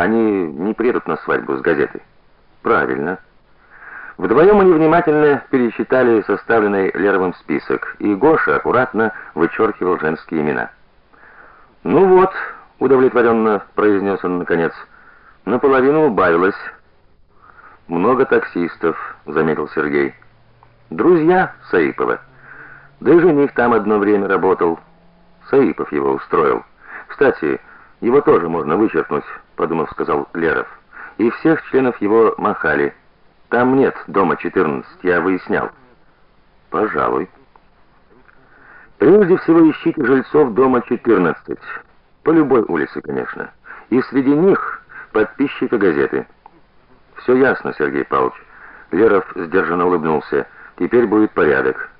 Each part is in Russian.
Они не приедут на свадьбу с газетой. Правильно. Вдвоем они внимательно пересчитали составленный Леровым список, и Гоша аккуратно вычеркивал женские имена. Ну вот, удовлетворенно произнес он наконец. Наполовину убавилось. Много таксистов, заметил Сергей. Друзья Саипова. Да и жених там одно время работал. Саипов его устроил. Кстати, его тоже можно вычеркнуть, подумав, сказал Леров. И всех членов его махали. Там нет дома 14, я выяснял. Пожалуй. Прежде всего ищите жильцов дома 14. По любой улице, конечно. И среди них подписчика газеты. «Все ясно, Сергей Павлович. Леров сдержанно улыбнулся. Теперь будет порядок.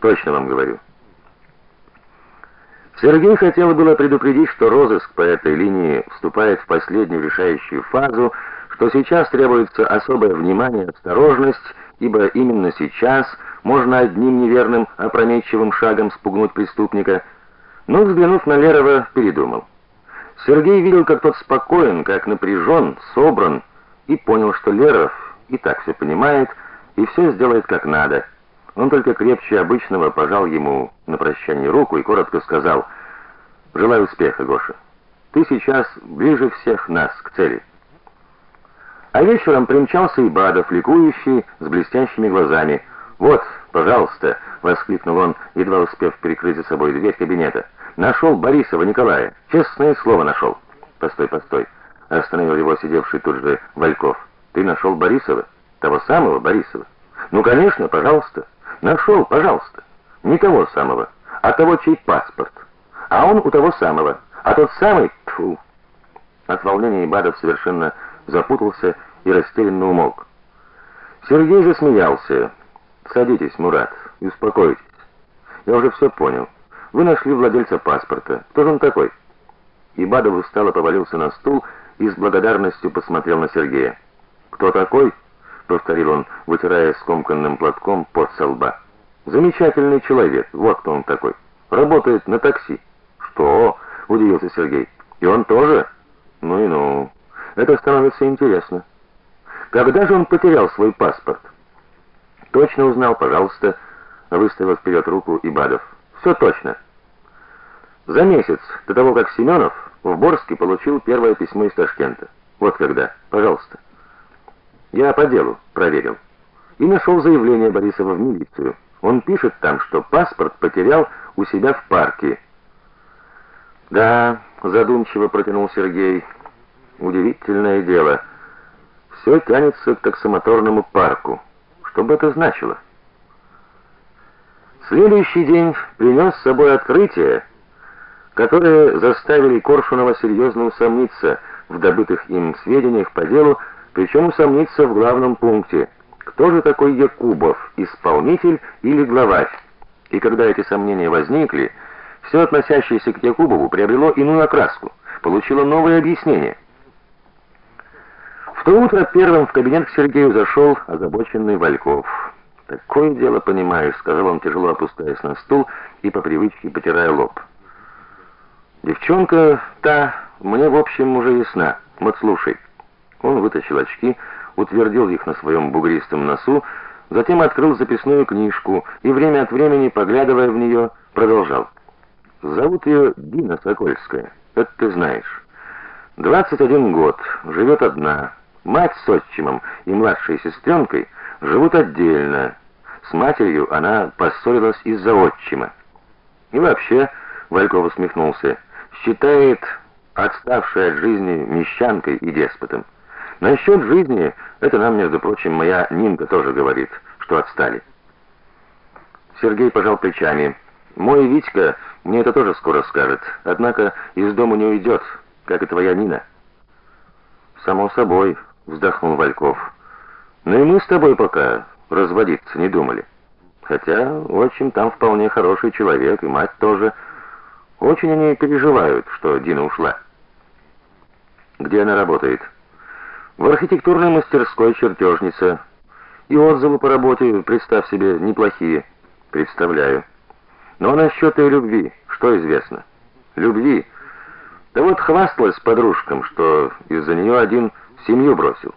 Точно вам говорю. Сергей хотел было предупредить, что розыск по этой линии вступает в последнюю решающую фазу что сейчас требуется особое внимание осторожность, ибо именно сейчас можно одним неверным опрометчивым шагом спугнуть преступника. Но взглянув на Лерова, передумал. Сергей видел, как тот спокоен, как напряжен, собран, и понял, что Леров и так все понимает и все сделает как надо. Он только крепче обычного пожал ему на прощание руку и коротко сказал: "Желаю успеха, Гоша. Ты сейчас ближе всех нас к цели". А вечером примчался и Бадов, ликующий, с блестящими глазами. "Вот, пожалуйста", воскликнул он, едва успев перекрыть за собой дверь кабинета. «Нашел Борисова Николая. Честное слово нашел». "Постой, постой", остановил его сидевший тут же Вальков. "Ты нашел Борисова? Того самого Борисова?" "Ну, конечно, пожалуйста. Нашел, пожалуйста. Не того самого, а того, чей паспорт. А он у того самого, а тот самый, тьфу". От волнения Бадов совершенно запутался и растерянно умолк. Сергей засмеялся. "Садитесь, Мурат, и успокойтесь. Я уже все понял. Вы нашли владельца паспорта. Кто же он такой?" Ибадов устало повалился на стул и с благодарностью посмотрел на Сергея. "Кто такой?" Повторил он, вытирая скомканным платком пот со лба. "Замечательный человек. Вот кто он такой. Работает на такси". "Что?" удивился Сергей. "И он тоже?" "Ну и ну. Это становится интересно. Когда же он потерял свой паспорт? Точно узнал, пожалуйста, выставил вперед руку Ибадов. Все точно. За месяц до того, как Семенов в Борске получил первое письмо из Ташкента. Вот когда. Пожалуйста. Я по делу проверил. И нашел заявление Борисова в милицию. Он пишет там, что паспорт потерял у себя в парке. Да, задумчиво протянул Сергей. Удивительное дело. Все тянется к таксомоторному парку. Что бы это значило? Следующий день принес с собой открытие, которые заставили Коршунова серьезно усомниться в добытых им сведениях по делу, причем усомниться в главном пункте: кто же такой Якубов, исполнитель или главарь? И когда эти сомнения возникли, все относящееся к Якубову приобрело иную окраску, получило новое объяснение. В то утро первым в кабинет к Сергею зашел озабоченный Вальков. "Такое дело, понимаешь", сказал он, тяжело опускаясь на стул и по привычке потирая лоб. "Девчонка та мне, в общем, уже ясна. Вот слушай". Он вытащил очки, утвердил их на своем бугристом носу, затем открыл записную книжку и время от времени, поглядывая в нее, продолжал: "Зовут ее Дина Сокольская. Это ты знаешь. 21 год, живет одна. Мать с отчимом и младшей сестренкой живут отдельно. С матерью она поссорилась из-за отчима. И вообще, Вальков усмехнулся, считает отставшей от жизни мещанкой и деспотом. Насчет жизни, это нам, между прочим, моя Нинка тоже говорит, что отстали. Сергей пожал плечами. Мой Витька мне это тоже скоро скажет. Однако из дома не уйдет, как и твоя Нина. Само собой, вздохнул Вальков. Ну и мы с тобой пока разводиться не думали. Хотя очень там вполне хороший человек, и мать тоже. Очень они переживают, что Дина ушла. Где она работает? В архитектурной мастерской чертежница. И отзывы по работе, представь себе, неплохие. Представляю. Но насчет ее любви, что известно? Любви Да вот хвасталась подружкам, что из-за нее один семью бросил.